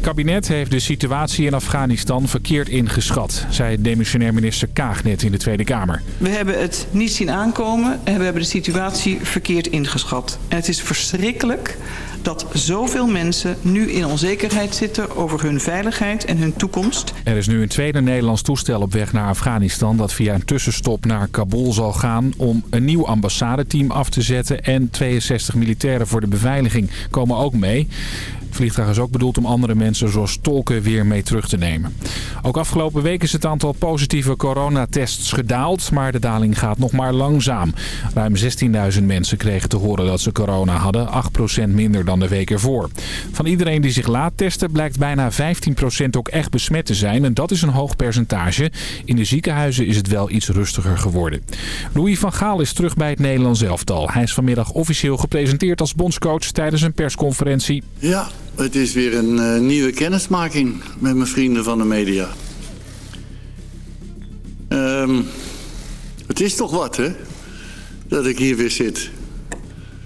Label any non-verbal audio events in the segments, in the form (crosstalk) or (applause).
Het kabinet heeft de situatie in Afghanistan verkeerd ingeschat, zei demissionair minister Kaag net in de Tweede Kamer. We hebben het niet zien aankomen en we hebben de situatie verkeerd ingeschat. En het is verschrikkelijk dat zoveel mensen nu in onzekerheid zitten over hun veiligheid en hun toekomst. Er is nu een tweede Nederlands toestel op weg naar Afghanistan dat via een tussenstop naar Kabul zal gaan om een nieuw ambassadeteam af te zetten en 62 militairen voor de beveiliging komen ook mee. Het vliegtuig is ook bedoeld om andere mensen zoals tolken weer mee terug te nemen. Ook afgelopen week is het aantal positieve coronatests gedaald, maar de daling gaat nog maar langzaam. Ruim 16.000 mensen kregen te horen dat ze corona hadden, 8% minder dan de week ervoor. Van iedereen die zich laat testen blijkt bijna 15% ook echt besmet te zijn en dat is een hoog percentage. In de ziekenhuizen is het wel iets rustiger geworden. Louis van Gaal is terug bij het Nederlands elftal. Hij is vanmiddag officieel gepresenteerd als bondscoach tijdens een persconferentie. Ja, het is weer een uh, nieuwe kennismaking met mijn vrienden van de media. Um, het is toch wat, hè? Dat ik hier weer zit.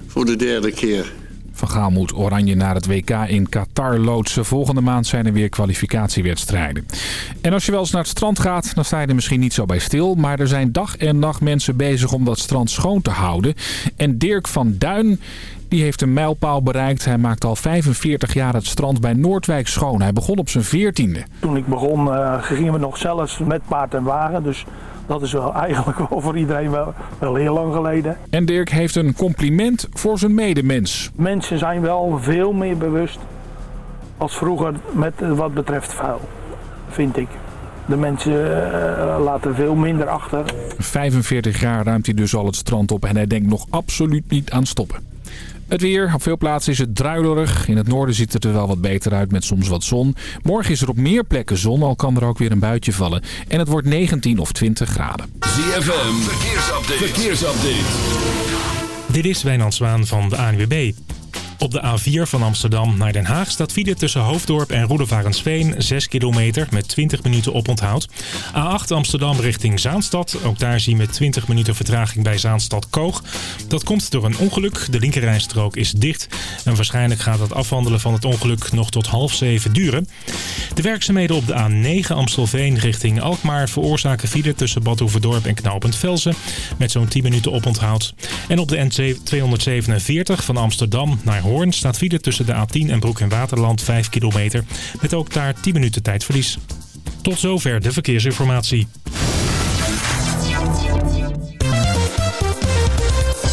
Voor de derde keer. Van Gaal moet Oranje naar het WK in Qatar loodsen. Volgende maand zijn er weer kwalificatiewedstrijden. En als je wel eens naar het strand gaat, dan sta je er misschien niet zo bij stil. Maar er zijn dag en nacht mensen bezig om dat strand schoon te houden. En Dirk van Duin die heeft een mijlpaal bereikt. Hij maakt al 45 jaar het strand bij Noordwijk schoon. Hij begon op zijn 14e. Toen ik begon uh, gingen we nog zelfs met paard en wagen. Dus dat is wel (laughs) eigenlijk wel voor iedereen wel, wel heel lang geleden. En Dirk heeft een compliment voor zijn medemens. Mensen zijn wel veel meer bewust als vroeger met wat betreft vuil, vind ik. De mensen uh, laten veel minder achter. 45 jaar ruimt hij dus al het strand op en hij denkt nog absoluut niet aan stoppen. Het weer. Op veel plaatsen is het druilerig. In het noorden ziet het er wel wat beter uit met soms wat zon. Morgen is er op meer plekken zon, al kan er ook weer een buitje vallen. En het wordt 19 of 20 graden. ZFM, verkeersupdate. verkeersupdate. Dit is Wijnand Zwaan van de ANWB. Op de A4 van Amsterdam naar Den Haag staat file tussen Hoofddorp en Roedevarensveen 6 kilometer met 20 minuten oponthoud. A8 Amsterdam richting Zaanstad. Ook daar zien we 20 minuten vertraging bij Zaanstad Koog. Dat komt door een ongeluk. De linkerrijstrook is dicht. En waarschijnlijk gaat het afhandelen van het ongeluk nog tot half zeven duren. De werkzaamheden op de A9 Amstelveen richting Alkmaar veroorzaken file tussen Bad Hoeverdorp en Knopend Velsen. Met zo'n 10 minuten oponthoud. En op de N247 van Amsterdam naar Hoorn staat file tussen de A10 en Broek en Waterland 5 kilometer. Met ook daar 10 minuten tijdverlies. Tot zover de verkeersinformatie.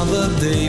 another day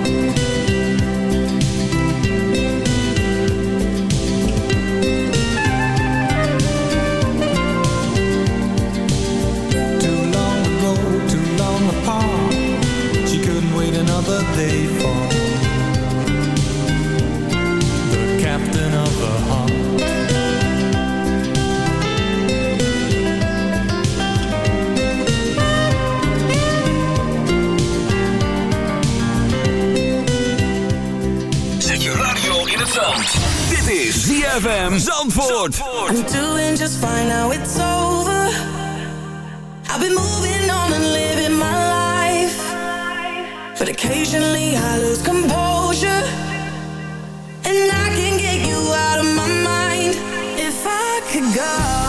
ZFM Zandvoort. I'm doing just fine now it's over. I've been moving on and living my life. But occasionally I lose composure. And I can get you out of my mind. If I could go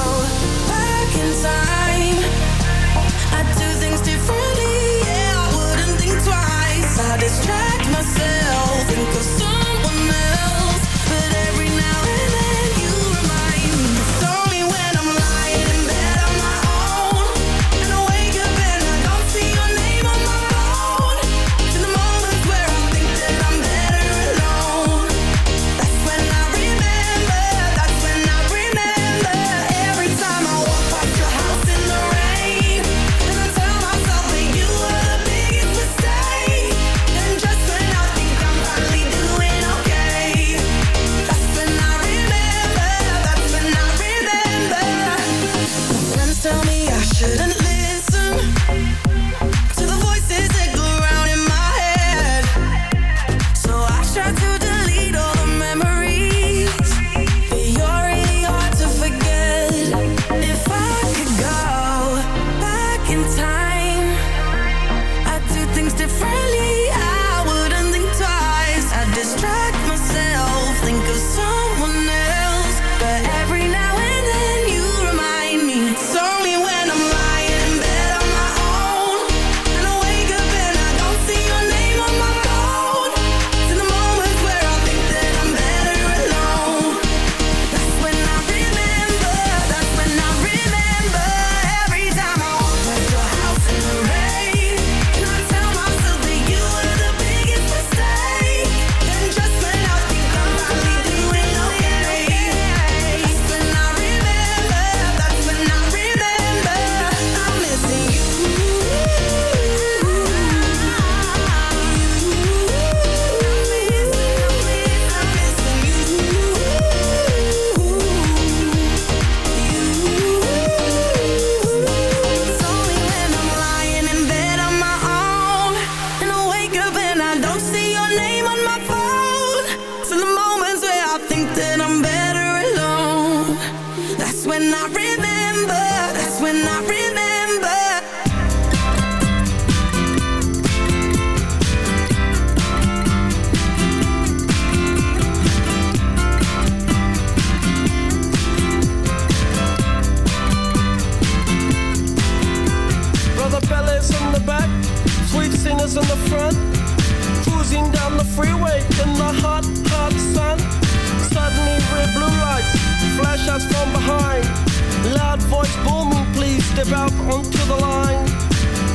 step out onto the line.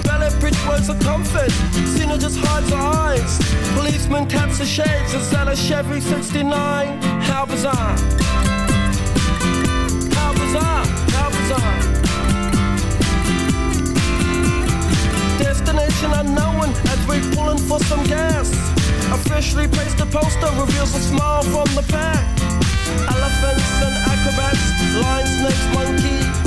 Ballet bridge words of comfort, Cena just hides her eyes. Policeman taps the shades inside a Chevy 69. How bizarre! How bizarre! How bizarre! Destination unknown as we're pulling for some gas. Officially placed a poster reveals a smile from the pack. Elephants and acrobats, lion, snakes, monkey.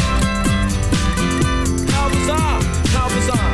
Bazaar, Cow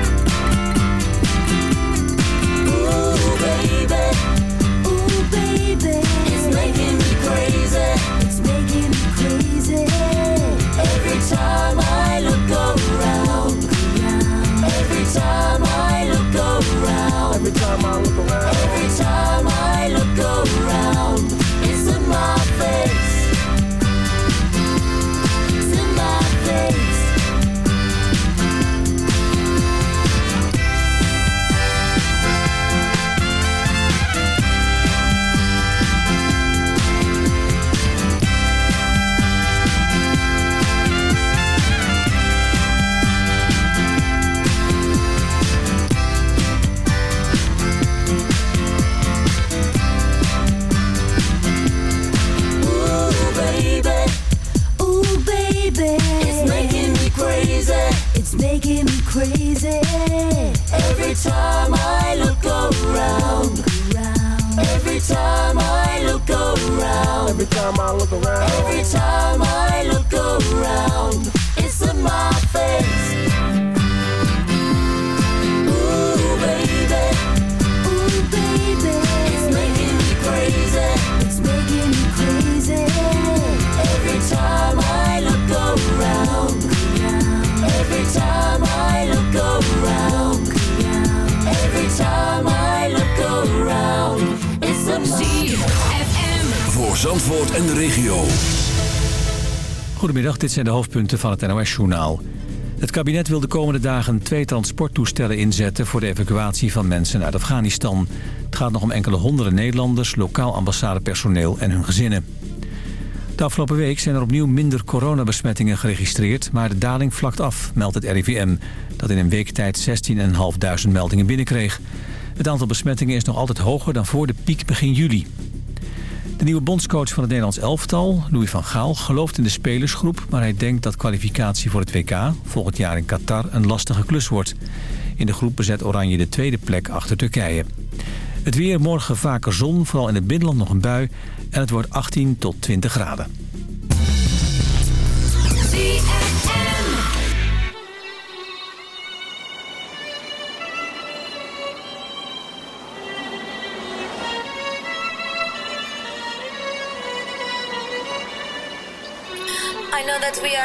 dit zijn de hoofdpunten van het NOS-journaal. Het kabinet wil de komende dagen twee transporttoestellen inzetten... voor de evacuatie van mensen uit Afghanistan. Het gaat nog om enkele honderden Nederlanders, lokaal ambassadepersoneel en hun gezinnen. De afgelopen week zijn er opnieuw minder coronabesmettingen geregistreerd... maar de daling vlakt af, meldt het RIVM... dat in een week tijd 16.500 meldingen binnenkreeg. Het aantal besmettingen is nog altijd hoger dan voor de piek begin juli. De nieuwe bondscoach van het Nederlands elftal, Louis van Gaal, gelooft in de spelersgroep... maar hij denkt dat kwalificatie voor het WK volgend jaar in Qatar een lastige klus wordt. In de groep bezet Oranje de tweede plek achter Turkije. Het weer morgen vaker zon, vooral in het binnenland nog een bui... en het wordt 18 tot 20 graden.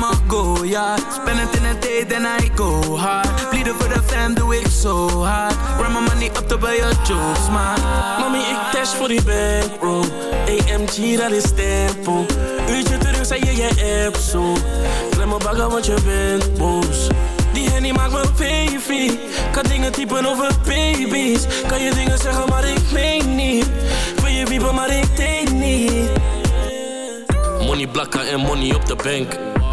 them go, yeah. Spend het in het day, then I go hard. Bleeden voor de fam, doe ik zo hard. Run my money op de buy your jokes, man. Mami, ik test voor die bank bro. AMG, dat is tempo. Uurtje terug, zei je je app zo. Klem op bagger, want je bent boos. Die henny maakt me baby. Kan dingen typen over baby's. Kan je dingen zeggen, maar ik meen niet. Wil je wiepen, maar ik denk niet. Money blakken en money op de bank.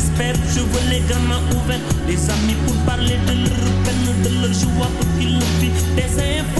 Désespèrent. Je veux les gamins ouverts, des amis pour parler de leur peine, de leur joie pour qu'ils le vivent. Des infos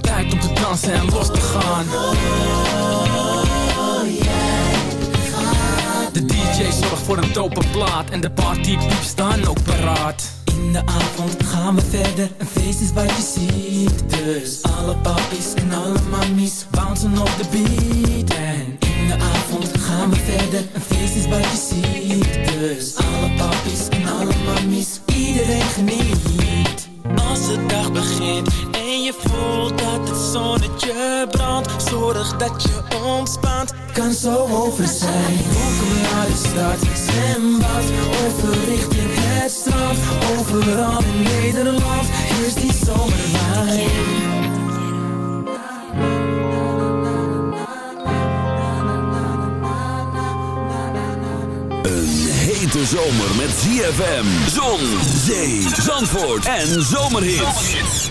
Tijd om te dansen en los te gaan. De DJ zorgt voor een dope plaat En de partypieps staan ook paraat. In de avond gaan we verder, een feest is wat je ziet. Dus alle papies en alle mammies bouncen op de beat. En in de avond gaan we verder, een feest is wat je ziet. Dus alle papies en alle mammies, iedereen geniet. Als de dag begint en je voelt dat het zonnetje brandt. Zorg dat je ontspant, kan zo over zijn. Welkom naar de stad, zwembad, over richting het strand. Overal in Nederland is die zomerwijn. Een hete zomer met ZFM, zon, zee, zandvoort en zomerhits.